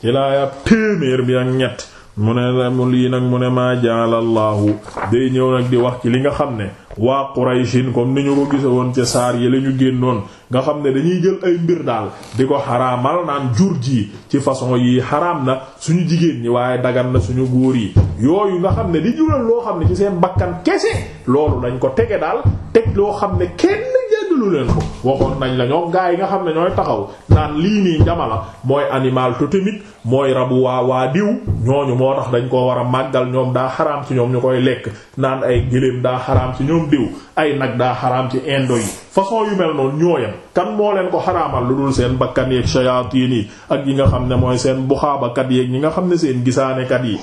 ci laayab téeméer bi ak ñett mu ne la mu lii nag mu ne maa jaalallahu day ñëw nag di wax ci li nga xam ne waa Qurayshin comme ni ñu ko gise woon ca saar yi la ñu génnoon nga xam ne dañuy jël ay mbir daal di ko xaraamal naan jur ji ci façon yi xaraam na suñu jigéen ñi waaye dagan na suñu góor yi yooyu nga xam ne di jural loo xam ne ci seen bakkan kese loolu dañ ko tege daal teg loo xam ne kenn jëndalu leen ko waxoon nañ la ñoom gaa yi nga xam ne ñooy taxaw naan lii nii njama la mooy animal totémique mooy rabu waa waa diw ñooñu moo tax dañ koo war a màggal ñoom daa xaraam ci ñoom ñu koy lekk naan ay gëléem daa xaraam ci ñoom diw ay nag daa xaraam ci indo yi façon yu mel noonu ñooyam kan moo leen ko xaraamal lu dul seen bakkan yeeg shayatin yi ak yi nga xam ne mooy seen buxaabakat yeeg ñi nga xam ne seen gisaanekat yi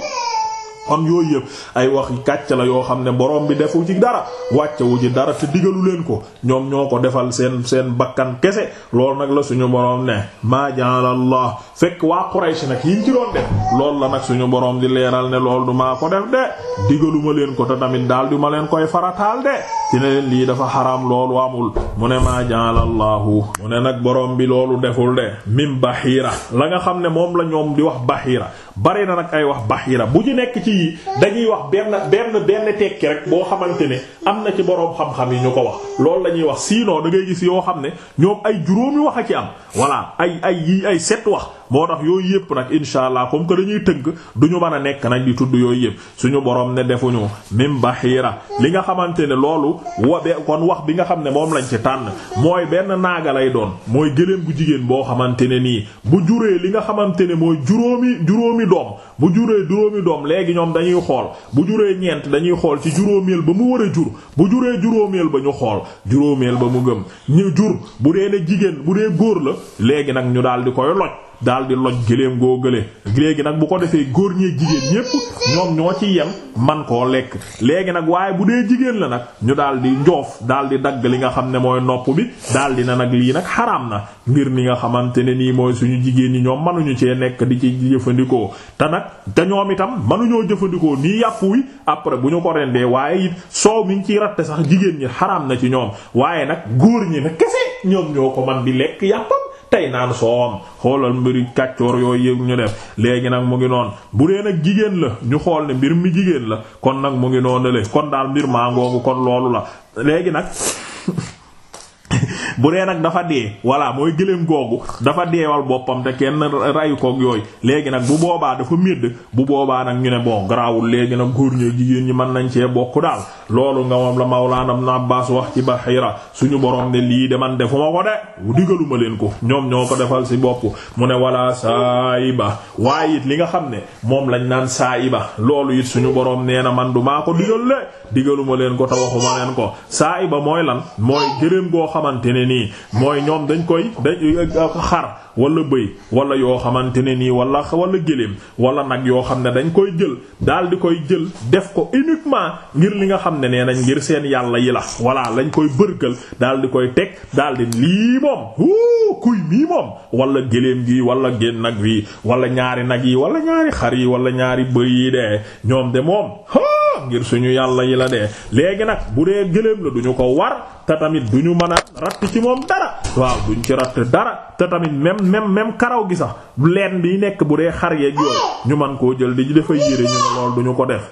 kon yooyu yëpp ay wax kàcc la yoo xam ne borom bi defu ci dara wàccewu ci dara te digalu leen ko ñoom ñoo ko defal seen seen bakkan kese loolu nag la suñu boroom ne maa ja'ala Allah fekk waa Quraysh nag yiñ ci doon def loolu la nag suñu boroom di leeral ne loolu du maa ko def de digaluma leen ko te tamit daal du ma leen koy farataal de ci ne leen lii dafa xaraam loolu amul mu ne maa ja'ala Allahu mu ne nag boroom bi loolu deful de mim bahira la nga xam ne moom la ñoom di wax bahira bari na nag ay wax bahira bu ci nekk ci yi dañuy wax benn benn benn tekki rek boo xamante ne am na ci boroom xam-xam yi ñu ko wax loolu la ñuy wax sinon da ngay gis yoo xam ne ñoom ay juróomi wax a ci am voilà ay ay yi ay set wax moo tax yooyu yëpp nag insha allah comme que dañuy tënk du ñu mën a nekk nag di tudd yooyu yëpp suñu borom ne defuñu mim bahira li nga xamante ne loolu wa be kon wax bi nga xam ne moom lañ ci tànn mooy benn naaga lay doon mooy gëléem bu jigéen boo xamante ne nii bu juree li nga xamante ne mooy juróomi juróomi doom bu juree juróomi doom léegi ñoom dañuy xool bu juree ñeent dañuy xool ci juróomeel ba mu war a jur bu juree juróomeel ba ñu xool juróomeel ba mu gëm ñu jur bu dee ne jigéen bu dee góor la léegi nag ñu daal di koy loj daal di loj gëléem goo gële léegi nag bu ko defee góor ñee jigéen ñépp ñoom ñoo ci yem man koo lekk léegi nag waaye bu dee jigéen la nag ñu daal di njoof daal di dagg li nga xam ne mooy nopp bi daal di na nag lii nag xaraam na ngir ni nga xamante ne nii mooy suñu jigéen ñi ñoom mënuñu cee nekk di ci jëfandikoo te nag te ñoom itam mënuñoo jëfandikoo nii yàpp wi après bu ñu ko rendee waaye it soow mi ñu ciy ratte sax jigéen ñi xaraam na ci ñoom waaye nag góor ñi nag kese ñoom ñoo ko man di lekk yàppam tey naan soowam xoolal mbiri kàccoor yooyu yëpp ñu def léegi nag mu ngi noon bu dee nag jigéen la ñu xool ne mbir mi jigéen la kon nag mu ngi noonu le kon daal mbir maa ngoogu kon loolu la léegi nag bu dee nag dafa dee voilà mooy gëléem googu dafa deewal boppam te kenn rayu koog yooyu léegi nag bu boobaa dafa médd bu boobaa nag ñu ne bon garaawul léegi nag góor ñi jigéen ñi mën nañ cee bokk daal loolu nga moom la Mawlaana Ibn Abbaas wax ci Bahira suñu borom ne lii de man defuma ko de digaluma leen ko ñoom ñoo ko defal si bopp mu ne wala saayiba waaye it li nga xam ne moom lañ naan saayiba loolu it suñu borom nee na man du maa ko digal de digaluma leen ko te waxuma leen ko saayiba mooy lan mooy gërëm goo xamante ne nii mooy ñoom dañ koy dañ xar wala bëy wala yoo xamante ne nii wala wala gëléem wala nag yoo xam ne dañ koy jël daal di koy jël def ko uniquement ngir li nga xam ne nee nañ ngir seen yàlla yi la voilà lañ koy bërgal daal di koy teg daal di lii moom huu kuy mii moom wala gëléem gi wala génn nag wi wala ñaari nag yi wala ñaari xar yi wala ñaari bëy yi de ñoom de moom ngir suñu yàlla yi la dee léegi nag bu dee gëléem la duñu ko war te tamit duñu mën a ratt ci moom dara waaw duñ ci ratt dara te tamit même même même karaw gi sax leen bi nekk bu dee xar yeeg yooyu ñu man koo jël di dafay yére ñu ne lool duñu ko def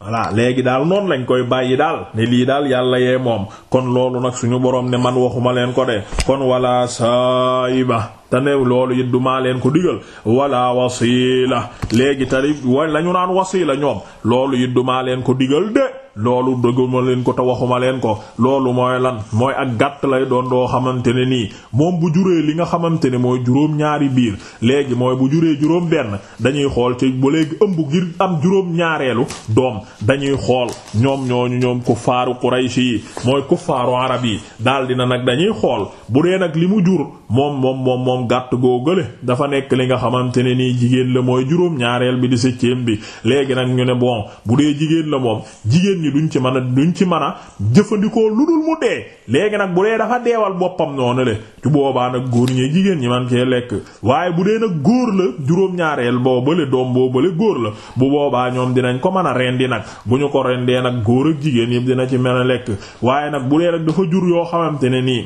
voilà léegi daal noonu lañ koy bàyyi daal ne lii daal yàlla yee moom kon loolu nag suñu boroom ne man waxuma leen ko de kon wala saayiba te ne loolu it du maa leen ko digal wala wasila léegi tari wa la ñu naan wasila ñoom loolu it du maa leen ko digal de loolu dëgguma leen ko te waxuma leen ko loolu mooy lan mooy ak gàtt lay doon doo xamante ne nii moom bu juree li nga xamante ne mooy juróom ñaari biir léegi mooy bu juree juróom benn dañuy xool ci ba léegi ëmb ngir am juróom ñaareelu doom dañuy xool ñoom ñooñu ñoom kuffaaru Quraysh yi mooy kuffaaru arab yi daal dina nag dañuy xool bu dee nag li mu jur moom moom moom moom gàtt goo gële dafa nekk li nga xamante ne nii jigéen la mooy juróom ñaareel bi di septième bi léegi nag ñu ne bon bu dee jigéen la moom jigéen ñi duñ ci mën a duñ ci mën a jëfandikoo lu dul mu dee léegi nag bu dee dafa deewal boppam noonu le ci boobaa nag góor ñee jigéen ñi man cee lekk waaye bu dee nag góor la juróom-ñaareel boo bale doom boo bale góor la bu boobaa ñoom dinañ ko mën a rendi nag bu ñu ko rendee nag góor ak jigéen yëpp dina ci mën a lekk waaye nag bu dee nag dafa jur yoo xamante ne nii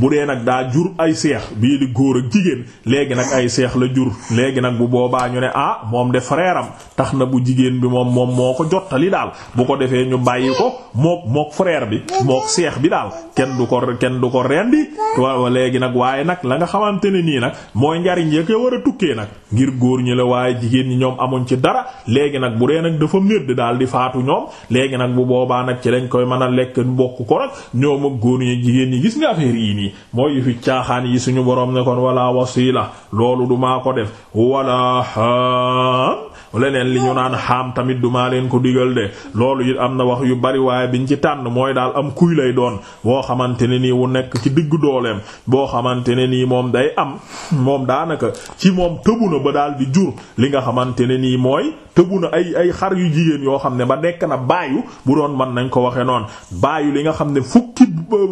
bu dee nag daa jur ay seex bii di góor ak jigéen léegi nag ay seex la jur léegi nag bu boobaa ñu ne ah moom de frère tax na bu jigéen bi moom moom moo ko jottali daal bu ko defee ñu bàyyi ko mook mook frère bi mook seex bi daal kenn du ko kenn du ko rendi waaw léegi nag waaye nag la nga xamante ne nii nag mooy njariñ ya ko war a tukkee nag ngir góor ñi la waaye jigéen ñi ñoom amuñ ci dara léegi nag bu dee nag dafa médd daal di faatu ñoom léegi nag bu boobaa nag ci lañ koy mën a lekk bokk ko nag ñoom ak góor ñi jigéen ñi gis nga affaire yi nii mooy yu fi caaxaan yi suñu borom ne kon wala wasila loolu du maa ko def wala haam leneen li ñu naan xaam tamit du maa leen ko digal de loolu it am na wax yu bari waaye biñ ci tànn mooy daal am kuy lay doon woo xamante ne nii wu nekk ci diggu dooleem boo xamante ne nii moom day am moom daanaka ci moom tëbu na ba daal di jur li nga xamante ne nii mooy tëbu na ay ay xar yu jigéen yoo xam ne ba nekk na baayu bu doon mën nañ ko waxee noonu baayu li nga xam ne fukki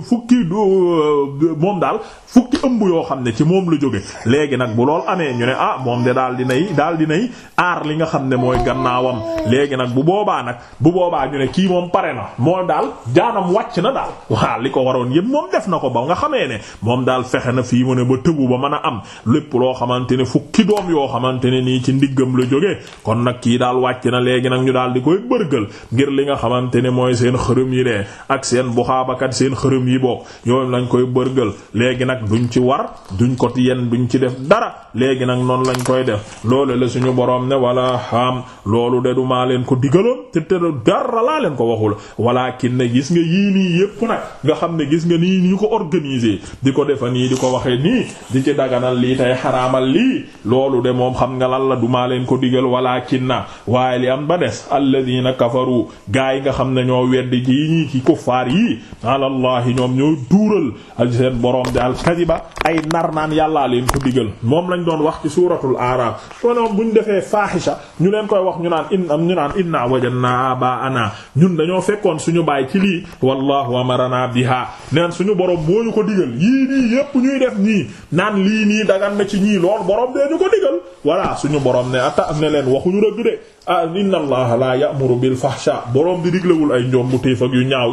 fukki euh, moom daal fukki ëmb yoo xam ne ci moom la jóge léegi nag bu lool amee ñu ne ah moom de daal dinay daal dinay aar li nga xam ne mooy gannaawam léegi nag bu boobaa nag bu boobaa ñu ne kii moom pare na moom daal jaanam wàcc na daal waa li ko waroon yëpp moom def na ko ba nga xamee ne moom daal fexe na fii mu ne ba tëbu ba mën a am lépp loo xamante ne fukki doom yoo xamante ne nii ci ndiggam la jógee kon nag kii daal wàcc na léegi nag ñu daal di koy bërgal ngir li nga xamante ne mooy seen xërëm yi de ak seen buxaabakat seen xërëm yi bokk ñoom lañ koy bërgal léegi nag duñ ci war duñ ko yenn duñ ci def dara léegi nag noonu lañ koy def loolu la suñu borom ne wala xam loolu de du maa leen ko digaloon te te dara laa leen ko waxul walakin ne gis nga yii nii yépp nag nga xam ne gis nga nii ñu ko organiser di ko defa nii di ko waxee nii di ci daganal lii tey xaraamal lii loolu de moom xam nga lan la du maa leen ko digal walakin na waaye li am ba des alladina kafaru gaa yi nga xam ne ñoo weddi ci yi ñii ci kuffaar yi alallahi ñoom ñoo duural al seen borom bi al kadiba ay nar naan yàllaa leen ko digal moom lañ doon wax ci suuratul aaraaf konoom buñ defee faaxisa ñu leen koy wax ñu naan in am ñu naan inna wajadna abaana ñun dañoo fekkoon suñu baay ci lii wallahu amarana biha neen suñu borom moo ñu ko digal yii nii yépp ñuy def nii naan lii nii dagan na ci ñii lool borom dee ñu ko digal voilà suñu borom ne ata am ne leen waxuñu rëgg de ah inna allaha la ya'muru bil fahsha borom di diglewul ay njombu téef ak yu ñaaw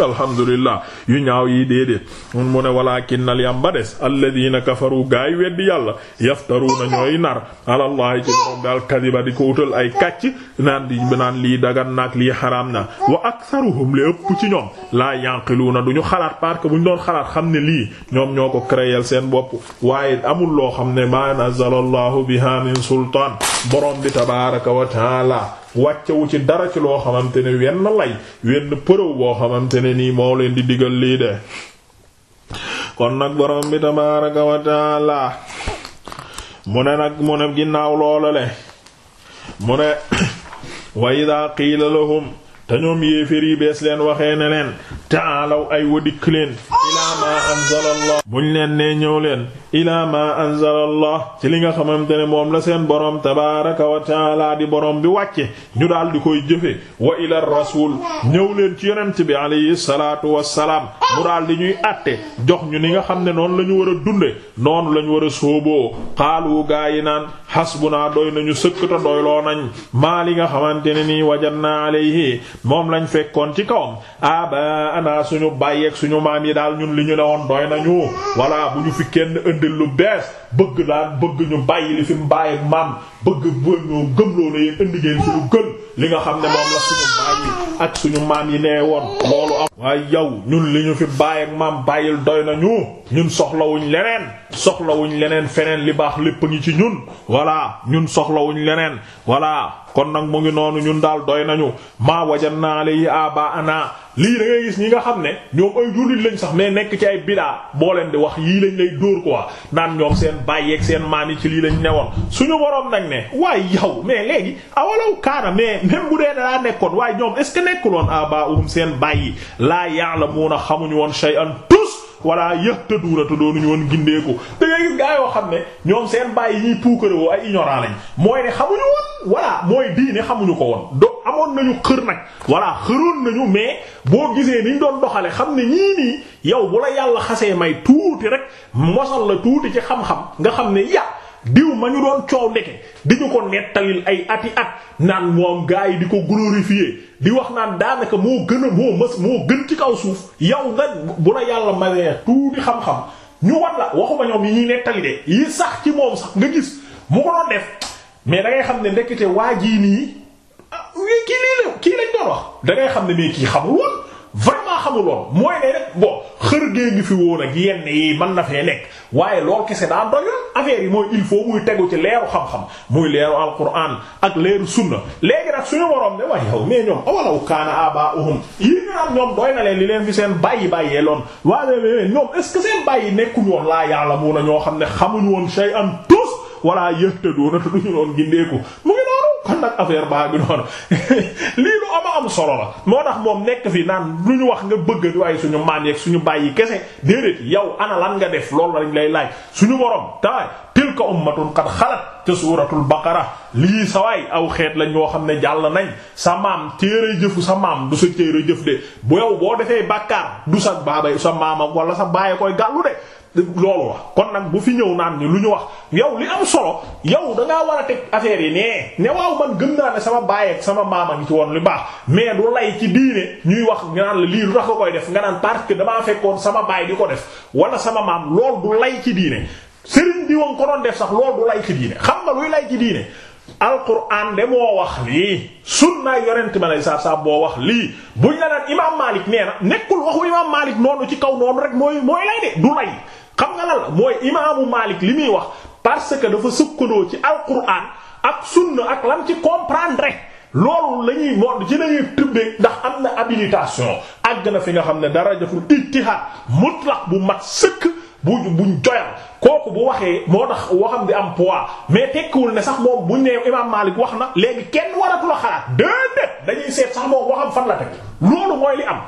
alhamdulillah yu ñaaw yi déedéet mun mu ne walakin nal yam ba des alladina kafaru gaay weddi yàlla yaftaruuna ñooy nar alallahi ci borom bi alkadiba di ko utal ay kàcc naan di naan lii dagan naak lii xaraam na wa aktharuhum li ëpp ci ñoom laa yanqiluuna du ñu xalaat parce que bu ñu doon xalaat xam ne lii ñoom ñoo ko créer seen bopp waaye amul loo xam ne ma nazalallahu biha min sultaan borom bi tabaraka wa taala wàccewu ci dara ci loo xamante ne wenn lay wenn përëw boo xamante ne nii moo leen di digal lii de kon nag borom bi tabaaraka wa taala mu ne nag mu ne ginnaaw loola le mu ne wa idaa qiila lahum te ñoom yéefér yi bees leen waxee ne leen taalaw ay wa dikk leen ilaa ma anzala allah buñ leen nee ñëw leen ilaa ma anzala allah ci li nga xamante ne moom la seen boroom tabaaraka wa taala di boroom bi wàcce ñu daal di koy jëfe wa ila rasul ñëw leen ci yonent bi alayhi salaatu wassalaam mu daal di ñuy àtte jox ñu ni nga xam ne noonu la ñu war a dunde noonu la ñu war a sóoboo xaalu gaa yi naan hasbunaa doy nañu sëkk te doyloo nañ maa li nga xamante ne nii wajanna alayhi moom lañ fekkoon ci kawam aba ana suñu bàyyeeg suñu maam yi daal ñun li ñu ne woon doy nañu walla bu ñu fi kenn indil lu bees bëgg daal bëgg ñu bàyyi li fi mu bàyyi maam bëgg boo ñoo gëmloo na yéen indi ngeen fi lu gën li nga xam ne moom la suñu bàyyi ak suñu maam yi nee woon loolu am waaye yow ñun li ñu fi bàyyi ak maam bàyyil doy na ñu ñun soxlawuñ leneen soxlawuñ leneen feneen li baax lépp a ngi ci ñun voilà ñun soxlawuñ leneen voilà kon nag mu ngi noonu ñun daal doy nañu maa wajanna alayhi aba ana lii da ngay gis ñi nga xam ne ñoom ay jullit lañ sax mais nekk ci ay bidaa boo leen di wax yii lañ lay dóor quoi naan ñoom seen baay ak seen maam yi ci lii lañ newoon suñu boroom nag ne waaye yow mais léegi awalaw kaana mais même bu dee daa nekkoon waaye ñoom est ce que nekkuloon aba um seen baay yi laa ya'lamuna xamuñu woon shay'an walla yahtaduuna te doonuñu woon gindeeku da ngay gis gaa yoo xam ne ñoom seen bàyyi ñuy puukarewoo ay ignorant lañ mooy ne xamuñu woon walla mooy diine xamuñu ko woon do amoon nañu xër nag walla xëroon nañu mais boo gisee niñ doon doxale xam ne ñii nii yow bu la yàlla xasee may tuuti rek mosal la tuuti ci xam-xam nga xam ne ya diw ma ñu doon coow ndeke di ñu ko nettalil ay ati at naan moom gaa yi di ko glorifier di wax naan daanaka moo gën a moo mës moo gën ci kaw suuf yow nga bu la yàlla mayee tuuti xam-xam ñu wan la waxuma ñoom yi ñuy nettali de yi sax ci moom sax nga gis mu ko doon def mais da xam ne ndekete waa jii nii ah, kii lii la kii lañ doon wax da xam ne mais kii xamul woon vraiment xamul woon mooy ne rek bon xër gee ngi fi woon ak yenn yi mën na fee nekk waaye lool kese daa doyul affaire yi mooy il faut muy tegu ci leeru xam-xam muy leeru alquran ak leeru sunna léegi nag suñu waroon de waaye yow mais ñoom awalaw kaana abaahum yi ñu naan ñoom doy na leen li leen fi seen bàyyi bàyyee loon waaye mais ñoom est ce que seen bàyyi nekkuñu woon laa ya'lamuna ñoo xam ne xamuñu woon shay'an tous wala yahtaduuna te duñu loon gindeeku mu ngi noonu kon nag affaire baa ngi noonu lii lu ama am solo la moo tax moom nekk fi naan lu ñu wax nga bëgg waaye suñu maan yeeg suñu bàyyi kese déedéet yow ana lan nga def loolu lañ lay laaj suñu borom tawaay tilka ummatun qad xalat ca suuratul baqara lii sawaay aw xeet lañ woo xam ne jàll nañ sa maam téere jëfu sa maam du sa téere jëf de bu yow boo defee bàkkaar du sa baabay sa maama wala sa bàyyi koy gàllu de loolu la kon nag bu fi ñëw naan ni lu ñu wax yow li am solo yow da ngaa war a teg affaire yi nee ne waaw man gëm naa ne sama baay ak sama maama ngi ci woon lu baax mais du lay ci diine ñuy wax nga naan la lii lu tax nga koy def nga naan parce que damaa fekkoon sama baay di ko def wala sama maam lool du lay ci diine sëriñ bi woon ko doon def sax lool du lay ci diine xam nga luy lay ci diine alquran de moo wax lii sunna yonent ma lay saab saab boo wax lii buñ la naan imaam Maalik nee na nekkul waxu imaam Maalik noonu ci kaw noonu rek mooy mooy lay de du lay xam nga lan la mooy imaamu Maalik li muy wax parce que dafa sukkaloo ci alquran ak sunna ak lam ci comprendre loolu la ñuy moo ci lañuy tëbbee ndax am na habilitation àgg na fi nga xam ne dara darajatul ijtihaad mutlaq bu mat sëkk bu buñ joyal kooku bu waxee moo tax waxam di am poids mais tekkiwul ne sax moom buñ nee imaam Maalik wax na léegi kenn waratu la xalaat déedéet dañuy seet sax moom waxam fan la teg loolu mooy li am